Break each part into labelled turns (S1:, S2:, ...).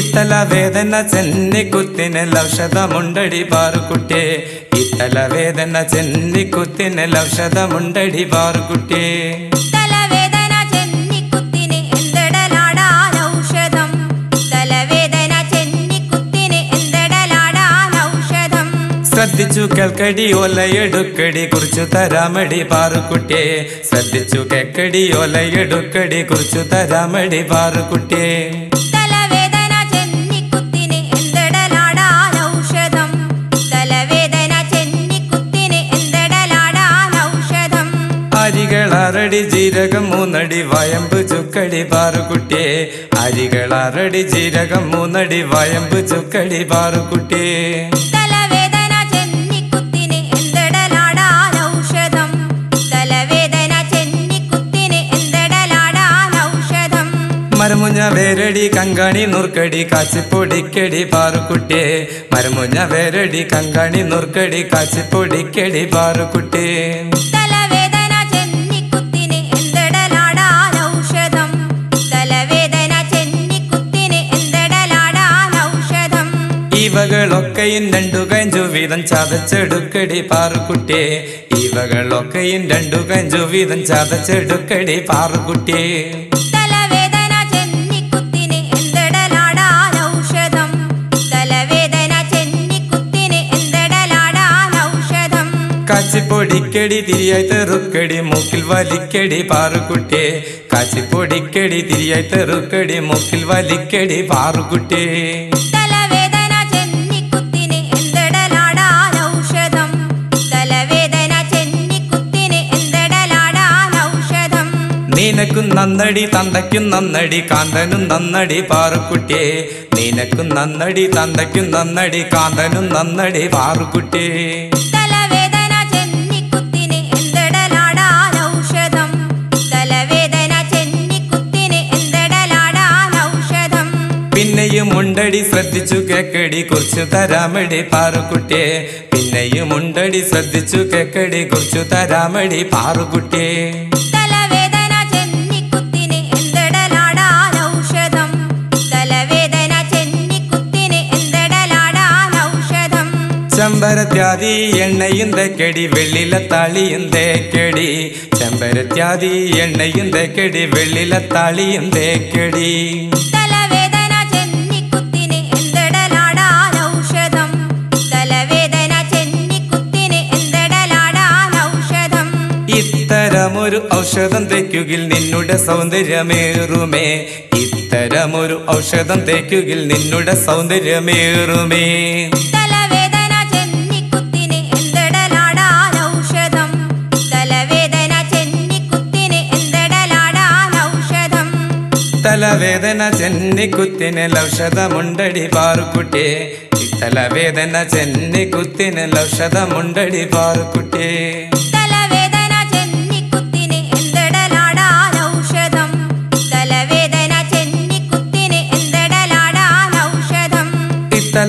S1: ഇത്തല വേദന ചെന്നിക്കുത്തിന് ലൗഷധമുണ്ടടി വേദന ചെന്നിക്കുത്തിന്
S2: ഔഷധം തലവേദന ചെന്നിക്കുത്തിന് എന്തിടലാടാൻ
S1: ശ്രദ്ധിച്ചു കേൾക്കടി ഒലയെടുക്കടി കുറിച്ചു തരാമടി പാറുകുട്ടിയെ ശ്രദ്ധിച്ചു കേൾക്കടി ഒലയെടുക്കടി കുറിച്ചു തരാമടി പാറുകുട്ടിയെ അരികളാറടി ജീരകം മൂന്നടി വയമ്പ് ചുക്കടി പാറുകുട്ടിയെ അരികളാറടി ജീരകം മൂന്നടി വയമ്പ് ചുക്കടി പാറുകുട്ടിയെ മരമുഞ്ഞ വേരടി കങ്കാണി നുർക്കടി കാച്ചിപ്പൊടിക്കടി പാറുകുട്ടിയെ മരമുഞ്ഞ വേരടി കങ്കാണി നുർക്കടി കാച്ചിപ്പൊടിക്കടി പാറുകുട്ടിയെ ഇവകളൊക്കെയും രണ്ടു കഞ്ചു വീതം ചതച്ചെടുക്കടി പാറുകുട്ടിയെ. ഇവകളൊക്കെയും രണ്ടു കഞ്ചു വീതം ചതച്ചെടുക്കടി
S2: ഔഷധം
S1: കാച്ചിപ്പൊടിക്കടി തിരിയായി തെറുക്കടി മൂക്കിൽ വലിക്കടി പാറുകുട്ടി കാച്ചിപ്പൊടിക്കടി തിരിയായി തെറുക്കടി മൂക്കിൽ വലിക്കടി പാറുകുട്ടിയെ. നിനക്കും നന്നടി തന്തയ്ക്കും നന്നടി കാന്തനും നന്നടി പാറുക്കുട്ടി നിനക്കും നന്നടി തന്തയ്ക്കും നന്നടി കാന്തനും നന്നടി
S2: പാറുക്കുട്ടി
S1: പിന്നെയും ഉണ്ടടി ശ്രദ്ധിച്ചു കേക്കടി കുറിച്ചു തരാമടി പാറുക്കുട്ടി പിന്നെയും ഉണ്ടടി ശ്രദ്ധിച്ചു കേക്കടി കുറിച്ചു തരാമടി പാറുകുട്ടിയെ തേക്കടി വെള്ളില താളിയും തേക്കടി തലവേദന എണ്ണയും തേക്കടി
S2: ഔഷധം തലവേദന തേക്കടി
S1: ഇത്തരമൊരു ഔഷധം തേക്കുകിൽ നിന്നുടെ സൗന്ദര്യമേറുമേ. ഇത്തരമൊരു ഔഷധം തേക്കുകിൽ നിന്നുടെ സൗന്ദര്യമേറുമേ.
S2: തലവേദന ചെന്നിക്കുത്തിന്
S1: ഔഷധമുണ്ടടി പാറുക്കുട്ടിയെ തലവേദന ചെന്നിക്കുത്തിന് ഔഷധമുണ്ടടി പാറുക്കുട്ടിയെ
S2: തലവേദന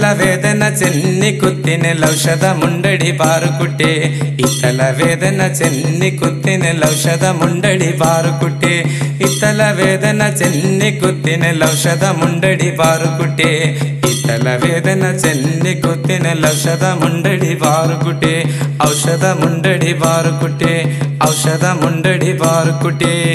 S1: ഇത്തലവേദന ചെന്നിക്കുത്തിന് ഔഷധമുണ്ടടി പാറുക്കുട്ടിയെ ഇത്തലവേദന ചെന്നിക്കുത്തിന് ഔഷധമുണ്ടടി പാറുക്കുട്ടിയെ ഇത്തലവേദന ചെന്നിക്കുത്തിന് ഔഷധമുണ്ടടി പാറുക്കുട്ടിയെ ഇത്തലവേദന ചെന്നിക്കുത്തിന് ഔഷധമുണ്ടടി പാറുക്കുട്ടിയെ ഔഷധമുണ്ടടി പാറുക്കുട്ടിയെ ഔഷധമുണ്ടടി പാറുക്കുട്ടിയെ